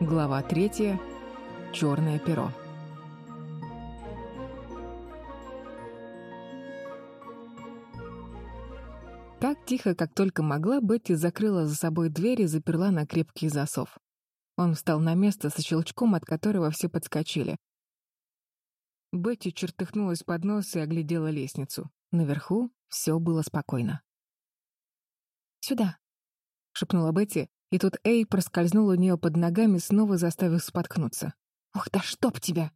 Глава третья. Черное перо. Так тихо, как только могла, Бетти закрыла за собой дверь и заперла на крепкий засов. Он встал на место со щелчком, от которого все подскочили. Бетти чертыхнулась под нос и оглядела лестницу. Наверху все было спокойно. «Сюда», — шепнула Бетти, и тут Эй проскользнул у нее под ногами, снова заставив споткнуться. «Ох, да чтоб тебя!»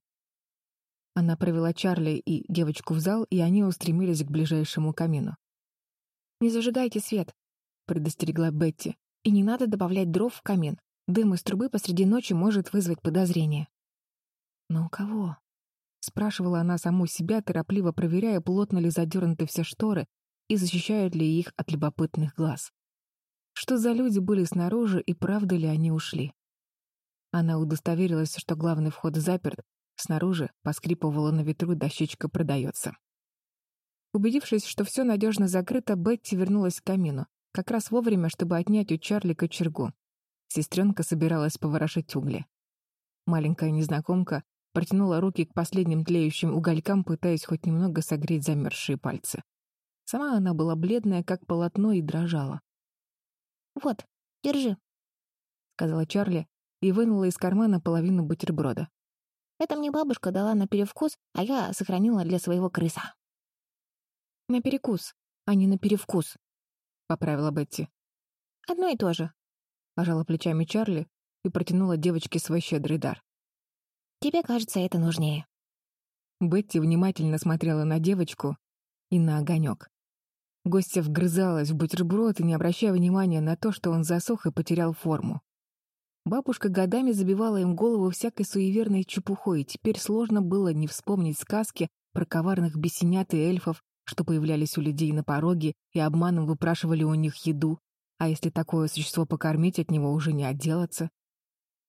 Она провела Чарли и девочку в зал, и они устремились к ближайшему камину. «Не зажигайте свет», — предостерегла Бетти. «И не надо добавлять дров в камин. Дым из трубы посреди ночи может вызвать подозрение». «Но у кого?» — спрашивала она саму себя, торопливо проверяя, плотно ли задернуты все шторы и защищают ли их от любопытных глаз. Что за люди были снаружи и правда ли они ушли? Она удостоверилась, что главный вход заперт, снаружи поскрипывала на ветру дощечка «Продается». Убедившись, что все надежно закрыто, Бетти вернулась к камину, как раз вовремя, чтобы отнять у Чарли кочергу. Сестренка собиралась поворошить угли. Маленькая незнакомка протянула руки к последним тлеющим уголькам, пытаясь хоть немного согреть замерзшие пальцы. Сама она была бледная, как полотно, и дрожала. «Вот, держи», — сказала Чарли и вынула из кармана половину бутерброда. «Это мне бабушка дала на перевкус, а я сохранила для своего крыса». «На перекус, а не на перевкус», — поправила Бетти. «Одно и то же», — пожала плечами Чарли и протянула девочке свой щедрый дар. «Тебе кажется, это нужнее». Бетти внимательно смотрела на девочку и на огонек. Гостья вгрызалась в бутерброд и не обращая внимания на то, что он засох и потерял форму. Бабушка годами забивала им голову всякой суеверной чепухой, и теперь сложно было не вспомнить сказки про коварных бесенят и эльфов, что появлялись у людей на пороге и обманом выпрашивали у них еду, а если такое существо покормить, от него уже не отделаться.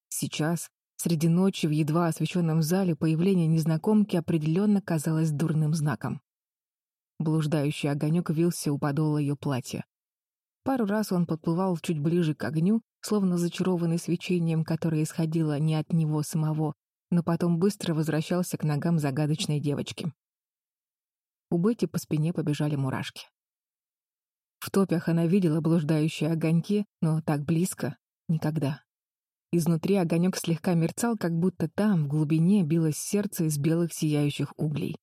Сейчас, среди ночи, в едва освещенном зале, появление незнакомки определенно казалось дурным знаком. Блуждающий огонек вился у подола ее платья. Пару раз он подплывал чуть ближе к огню, словно зачарованный свечением, которое исходило не от него самого, но потом быстро возвращался к ногам загадочной девочки. У Бетти по спине побежали мурашки. В топях она видела блуждающие огоньки, но так близко — никогда. Изнутри огонек слегка мерцал, как будто там, в глубине, билось сердце из белых сияющих углей.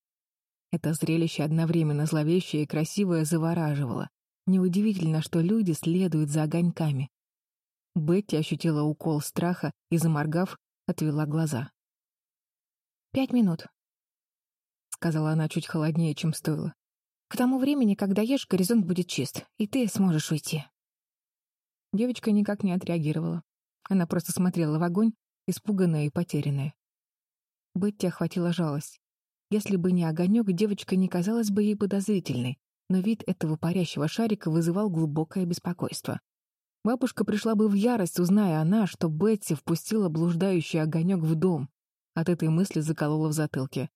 Это зрелище одновременно зловещее и красивое завораживало. Неудивительно, что люди следуют за огоньками. Бетти ощутила укол страха и, заморгав, отвела глаза. «Пять минут», — сказала она чуть холоднее, чем стоило. «К тому времени, когда ешь, горизонт будет чист, и ты сможешь уйти». Девочка никак не отреагировала. Она просто смотрела в огонь, испуганная и потерянная. Бетти охватила жалость. Если бы не огонек, девочка не казалась бы ей подозрительной, но вид этого парящего шарика вызывал глубокое беспокойство. Бабушка пришла бы в ярость, узная она, что Бетти впустила блуждающий огонек в дом. От этой мысли заколола в затылке.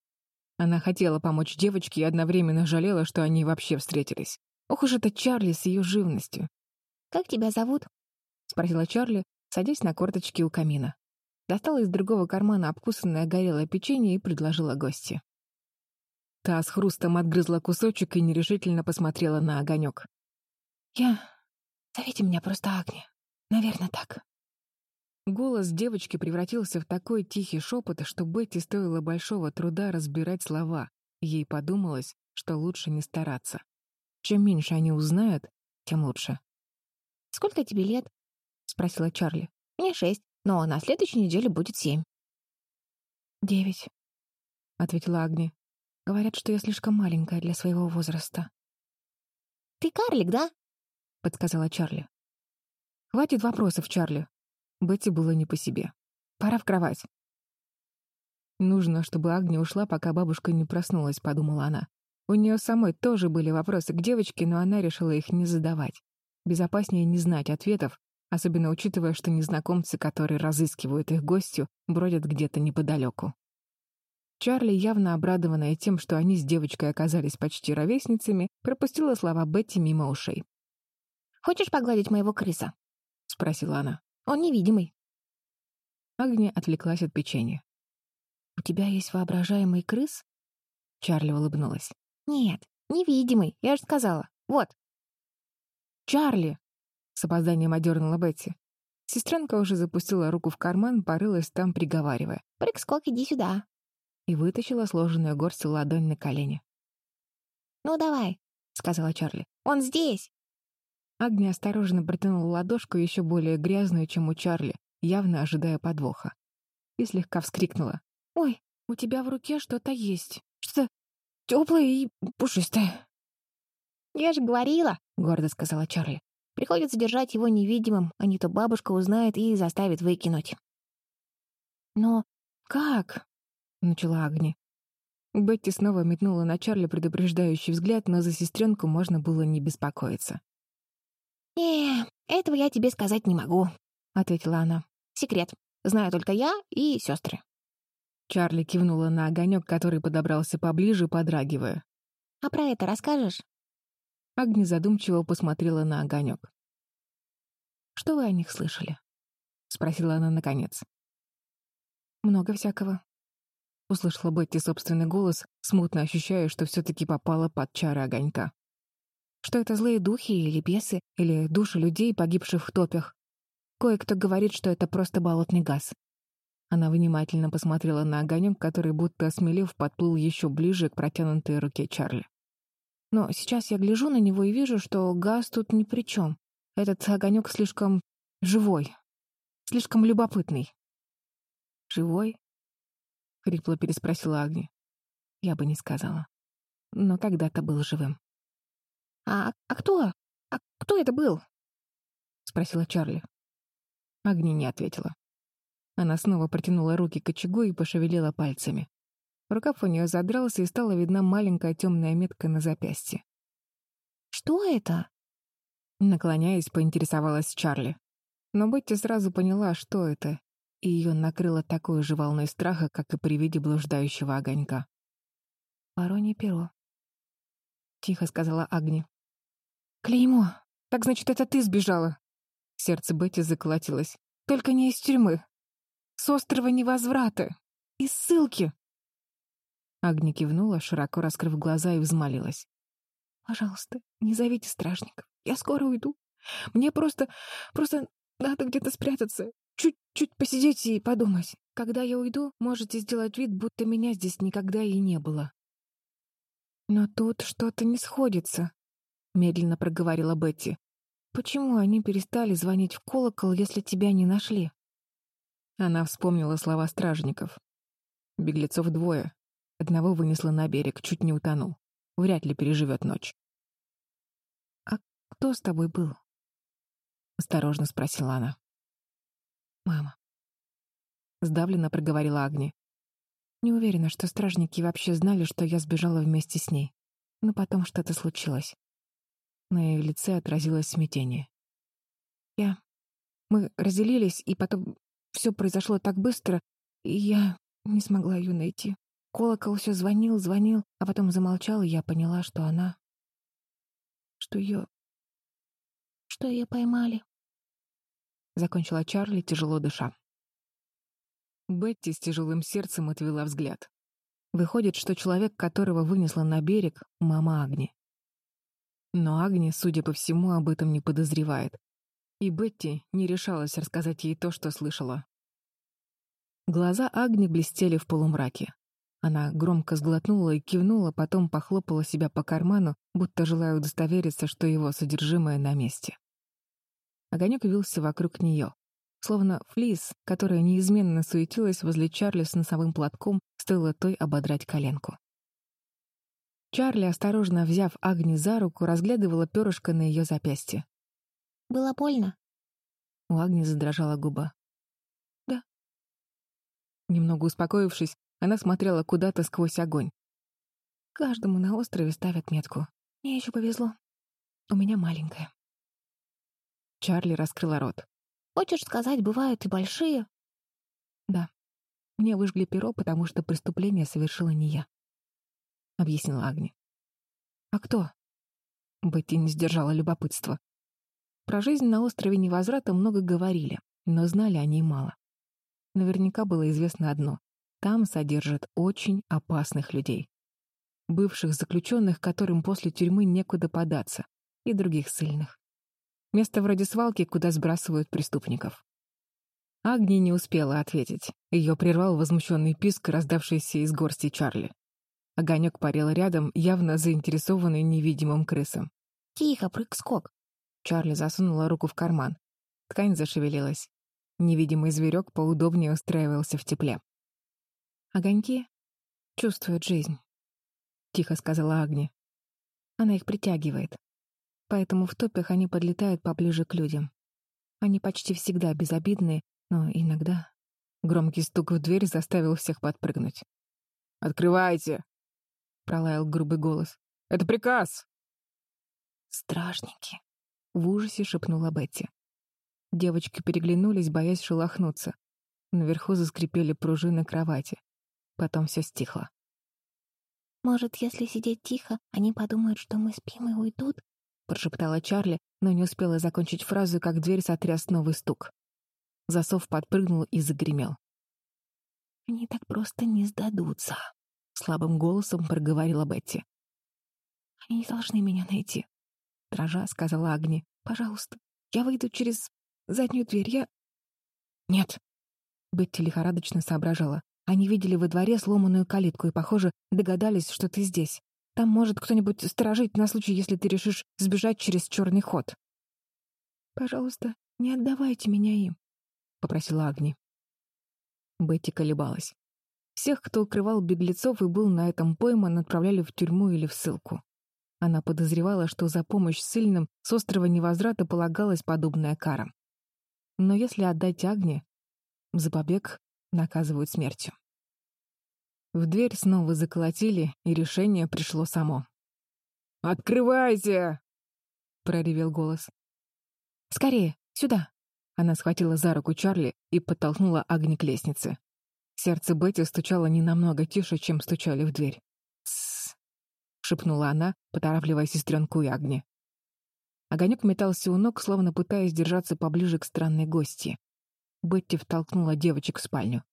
Она хотела помочь девочке и одновременно жалела, что они вообще встретились. Ох уж это Чарли с ее живностью. «Как тебя зовут?» — спросила Чарли, садясь на корточки у камина. Достала из другого кармана обкусанное горелое печенье и предложила гости. Та с хрустом отгрызла кусочек и нерешительно посмотрела на огонек. «Я... Зовите меня просто Агни. Наверное, так». Голос девочки превратился в такой тихий шепот, что Бетти стоило большого труда разбирать слова. Ей подумалось, что лучше не стараться. Чем меньше они узнают, тем лучше. «Сколько тебе лет?» — спросила Чарли. «Мне шесть, но на следующей неделе будет семь». «Девять», — ответила Агни. Говорят, что я слишком маленькая для своего возраста. «Ты карлик, да?» — подсказала Чарли. «Хватит вопросов, Чарли». Бетти было не по себе. «Пора в кровать». «Нужно, чтобы Агния ушла, пока бабушка не проснулась», — подумала она. У нее самой тоже были вопросы к девочке, но она решила их не задавать. Безопаснее не знать ответов, особенно учитывая, что незнакомцы, которые разыскивают их гостью, бродят где-то неподалеку. Чарли, явно обрадованная тем, что они с девочкой оказались почти ровесницами, пропустила слова Бетти мимо ушей. «Хочешь погладить моего крыса?» — спросила она. «Он невидимый». Агния отвлеклась от печенья. «У тебя есть воображаемый крыс?» Чарли улыбнулась. «Нет, невидимый, я же сказала. Вот». «Чарли!» — с опозданием одернула Бетти. Сестренка уже запустила руку в карман, порылась там, приговаривая. «Прыг-скок, иди сюда!» И вытащила сложенную горстью ладонь на колени. «Ну, давай!» — сказала Чарли. «Он здесь!» Агния осторожно протянула ладошку еще более грязную, чем у Чарли, явно ожидая подвоха. И слегка вскрикнула. «Ой, у тебя в руке что-то есть. Что-то теплое и пушистое». «Я же говорила!» — гордо сказала Чарли. Приходится держать его невидимым, а не то бабушка узнает и заставит выкинуть. «Но как?» — начала Агни. Бетти снова метнула на Чарли предупреждающий взгляд, но за сестренку можно было не беспокоиться. «Не, этого я тебе сказать не могу», — ответила она. «Секрет. Знаю только я и сестры». Чарли кивнула на огонек, который подобрался поближе, подрагивая. «А про это расскажешь?» Агни задумчиво посмотрела на огонек. «Что вы о них слышали?» — спросила она наконец. «Много всякого», — услышала Бетти собственный голос, смутно ощущая, что все-таки попала под чары огонька. «Что это злые духи или бесы, или души людей, погибших в топях? Кое-кто говорит, что это просто болотный газ». Она внимательно посмотрела на огонек, который, будто осмелев, подплыл еще ближе к протянутой руке Чарли. Но сейчас я гляжу на него и вижу, что газ тут ни при чем. Этот огонек слишком живой, слишком любопытный. «Живой?» — хрипло переспросила Агни. Я бы не сказала. Но когда-то был живым. «А, а кто? А кто это был?» — спросила Чарли. Агни не ответила. Она снова протянула руки к очагу и пошевелила пальцами. Рукав у нее задрался, и стала видна маленькая темная метка на запястье. «Что это?» Наклоняясь, поинтересовалась Чарли. Но Бетти сразу поняла, что это, и ее накрыло такой же волной страха, как и при виде блуждающего огонька. «Воронье перо», — тихо сказала Агни. «Клеймо! Так значит, это ты сбежала!» Сердце Бетти заколотилось. «Только не из тюрьмы! С острова невозврата! Из ссылки!» Агни кивнула, широко раскрыв глаза, и взмолилась. «Пожалуйста, не зовите стражников. Я скоро уйду. Мне просто... просто надо где-то спрятаться. Чуть-чуть посидеть и подумать. Когда я уйду, можете сделать вид, будто меня здесь никогда и не было». «Но тут что-то не сходится», — медленно проговорила Бетти. «Почему они перестали звонить в колокол, если тебя не нашли?» Она вспомнила слова стражников. Беглецов двое, Одного вынесло на берег, чуть не утонул. Вряд ли переживет ночь. «А кто с тобой был?» — осторожно спросила она. «Мама». Сдавленно проговорила Агни. Не уверена, что стражники вообще знали, что я сбежала вместе с ней. Но потом что-то случилось. На ее лице отразилось смятение. Я... Мы разделились, и потом все произошло так быстро, и я не смогла ее найти. Колокол все звонил, звонил, а потом замолчал, и я поняла, что она... Что ее... Что ее поймали. Закончила Чарли, тяжело дыша. Бетти с тяжелым сердцем отвела взгляд. Выходит, что человек, которого вынесла на берег, — мама Агни. Но Агни, судя по всему, об этом не подозревает. И Бетти не решалась рассказать ей то, что слышала. Глаза Агни блестели в полумраке. Она громко сглотнула и кивнула, потом похлопала себя по карману, будто желая удостовериться, что его содержимое на месте. Огонек вился вокруг нее, словно флис, которая неизменно суетилась возле Чарли с носовым платком, стоило той ободрать коленку. Чарли, осторожно взяв Агни за руку, разглядывала перышко на ее запястье. «Было больно?» У Агни задрожала губа. «Да». Немного успокоившись, она смотрела куда-то сквозь огонь. Каждому на острове ставят метку. Мне еще повезло. У меня маленькая. Чарли раскрыла рот. «Хочешь сказать, бывают и большие?» «Да. Мне выжгли перо, потому что преступление совершила не я», — объяснила Агни. «А кто?» Бетти не сдержала любопытства. Про жизнь на острове Невозврата много говорили, но знали о ней мало. наверняка было известно одно — там содержат очень опасных людей. Бывших заключенных, которым после тюрьмы некуда податься, и других сильных. Место вроде свалки, куда сбрасывают преступников. Агни не успела ответить. Ее прервал возмущенный писк, раздавшийся из горсти Чарли. Огонек парил рядом, явно заинтересованный невидимым крысом. «Тихо, прыг-скок!» Чарли засунула руку в карман. Ткань зашевелилась. Невидимый зверек поудобнее устраивался в тепле. «Огоньки чувствуют жизнь», — тихо сказала Агни. «Она их притягивает. Поэтому в топях они подлетают поближе к людям. Они почти всегда безобидные но иногда громкий стук в дверь заставил всех подпрыгнуть. «Открывайте!» — пролаял грубый голос. «Это приказ!» «Стражники!» — в ужасе шепнула Бетти. Девочки переглянулись, боясь шелохнуться. Наверху заскрипели пружины кровати. Потом все стихло. «Может, если сидеть тихо, они подумают, что мы спим и уйдут?» — прошептала Чарли, но не успела закончить фразу, как дверь сотряс новый стук. Засов подпрыгнул и загремел. «Они так просто не сдадутся», — слабым голосом проговорила Бетти. «Они не должны меня найти», — дрожа сказала Агни. «Пожалуйста, я выйду через заднюю дверь, я...» «Нет», — Бетти лихорадочно соображала. «Они видели во дворе сломанную калитку и, похоже, догадались, что ты здесь. Там может кто-нибудь сторожить на случай, если ты решишь сбежать через черный ход». «Пожалуйста, не отдавайте меня им», попросила Агни. Бетти колебалась. Всех, кто укрывал беглецов и был на этом пойман, отправляли в тюрьму или в ссылку. Она подозревала, что за помощь сильным с острова невозврата полагалась подобная кара. Но если отдать Агне, за побег наказывают смертью. В дверь снова заколотили, и решение пришло само. «Открывайте!» — проревел голос. «Скорее, сюда!» Она схватила за руку Чарли и подтолкнула Агни к лестнице. Сердце Бетти стучало не намного тише, чем стучали в дверь. «Тссс!» — шепнула она, поторапливая сестренку и Агни. Огонек метался у ног, словно пытаясь держаться поближе к странной гости. Бетти втолкнула девочек в спальню.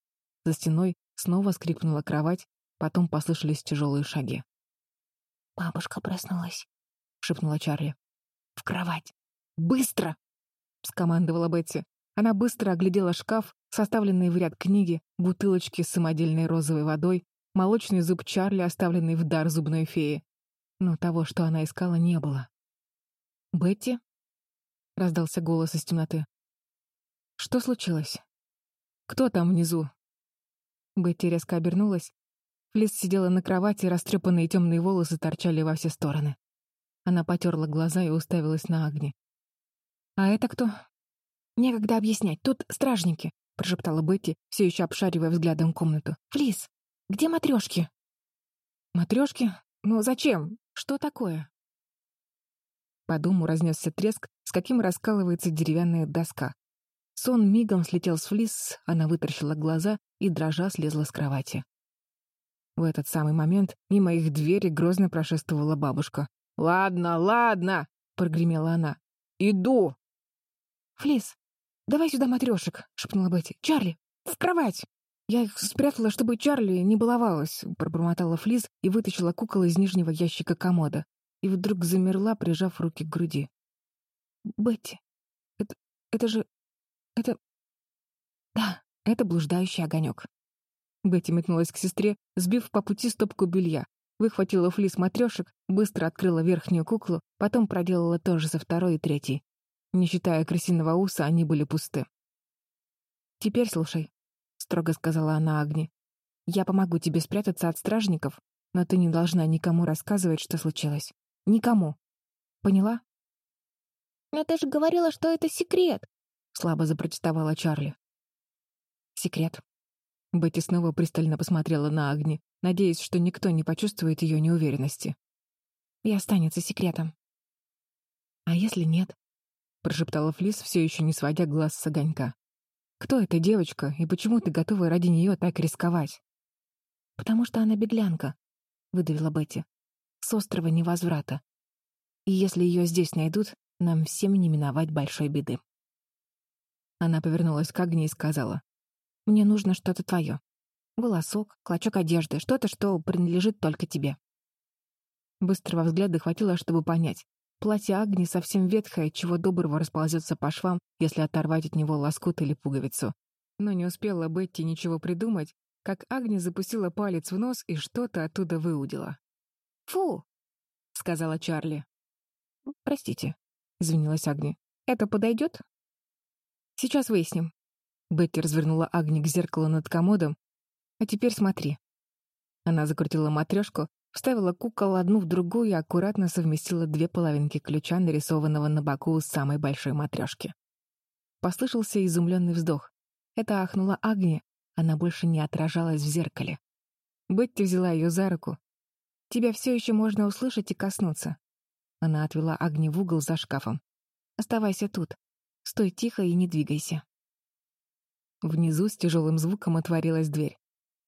За стеной снова скрипнула кровать, потом послышались тяжелые шаги. «Бабушка проснулась», — шепнула Чарли. «В кровать! Быстро!» — скомандовала Бетти. Она быстро оглядела шкаф, составленный в ряд книги, бутылочки с самодельной розовой водой, молочный зуб Чарли, оставленный в дар зубной феи. Но того, что она искала, не было. «Бетти?» — раздался голос из темноты. «Что случилось? Кто там внизу?» Бетти резко обернулась. Флис сидела на кровати, растрепанные темные волосы торчали во все стороны. Она потерла глаза и уставилась на Агни. «А это кто?» «Некогда объяснять, тут стражники», — прошептала Бетти, все еще обшаривая взглядом комнату. «Флис, где матрешки?» «Матрешки? Ну зачем? Что такое?» По дому разнесся треск, с каким раскалывается деревянная доска. Сон мигом слетел с Флис, она вытаращила глаза и, дрожа, слезла с кровати. В этот самый момент мимо их двери грозно прошествовала бабушка. «Ладно, ладно!» — прогремела она. «Иду!» «Флис, давай сюда матрешек», — шепнула Бетти. «Чарли, в кровать!» «Я их спрятала, чтобы Чарли не баловалась», — пробормотала Флис и вытащила кукол из нижнего ящика комода. И вдруг замерла, прижав руки к груди. «Бетти, это... это же... это...» «Да, это блуждающий огонек». Бетти метнулась к сестре, сбив по пути стопку белья, выхватила флис матрешек, быстро открыла верхнюю куклу, потом проделала то же со второй и третьей. Не считая крысиного уса, они были пусты. «Теперь слушай», — строго сказала она Агни. «Я помогу тебе спрятаться от стражников, но ты не должна никому рассказывать, что случилось. Никому. Поняла?» «Но ты же говорила, что это секрет», — слабо запротестовала Чарли. «Секрет». Бетти снова пристально посмотрела на Агни, надеясь, что никто не почувствует ее неуверенности. «И останется секретом». «А если нет?» — прошептала Флис, все еще не сводя глаз с огонька. «Кто эта девочка, и почему ты готова ради нее так рисковать?» «Потому что она беглянка», — выдавила Бетти. «С острова невозврата. И если ее здесь найдут, нам всем не миновать большой беды». Она повернулась к Агне и сказала. Мне нужно что-то твое. Волосок, клочок одежды, что-то, что принадлежит только тебе. Быстрого взгляда хватило, чтобы понять. Платье Агни совсем ветхое, чего доброго расползется по швам, если оторвать от него лоскут или пуговицу. Но не успела Бетти ничего придумать, как Агни запустила палец в нос и что-то оттуда выудила. «Фу!» — сказала Чарли. «Простите», — извинилась Агни. «Это подойдет?» «Сейчас выясним». Бетти развернула Агни к зеркалу над комодом. «А теперь смотри». Она закрутила матрешку, вставила кукол одну в другую и аккуратно совместила две половинки ключа, нарисованного на боку самой большой матрешки. Послышался изумленный вздох. Это ахнула Агни, она больше не отражалась в зеркале. Бетти взяла ее за руку. «Тебя все еще можно услышать и коснуться». Она отвела Агни в угол за шкафом. «Оставайся тут. Стой тихо и не двигайся». Внизу с тяжелым звуком отворилась дверь.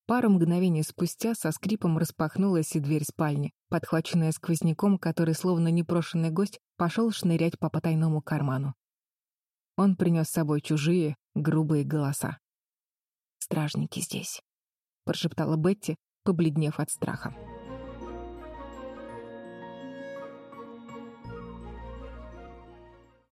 Пару мгновений спустя со скрипом распахнулась и дверь спальни, подхваченная сквозняком, который, словно непрошенный гость, пошел шнырять по потайному карману. Он принес с собой чужие, грубые голоса. «Стражники здесь», — прошептала Бетти, побледнев от страха.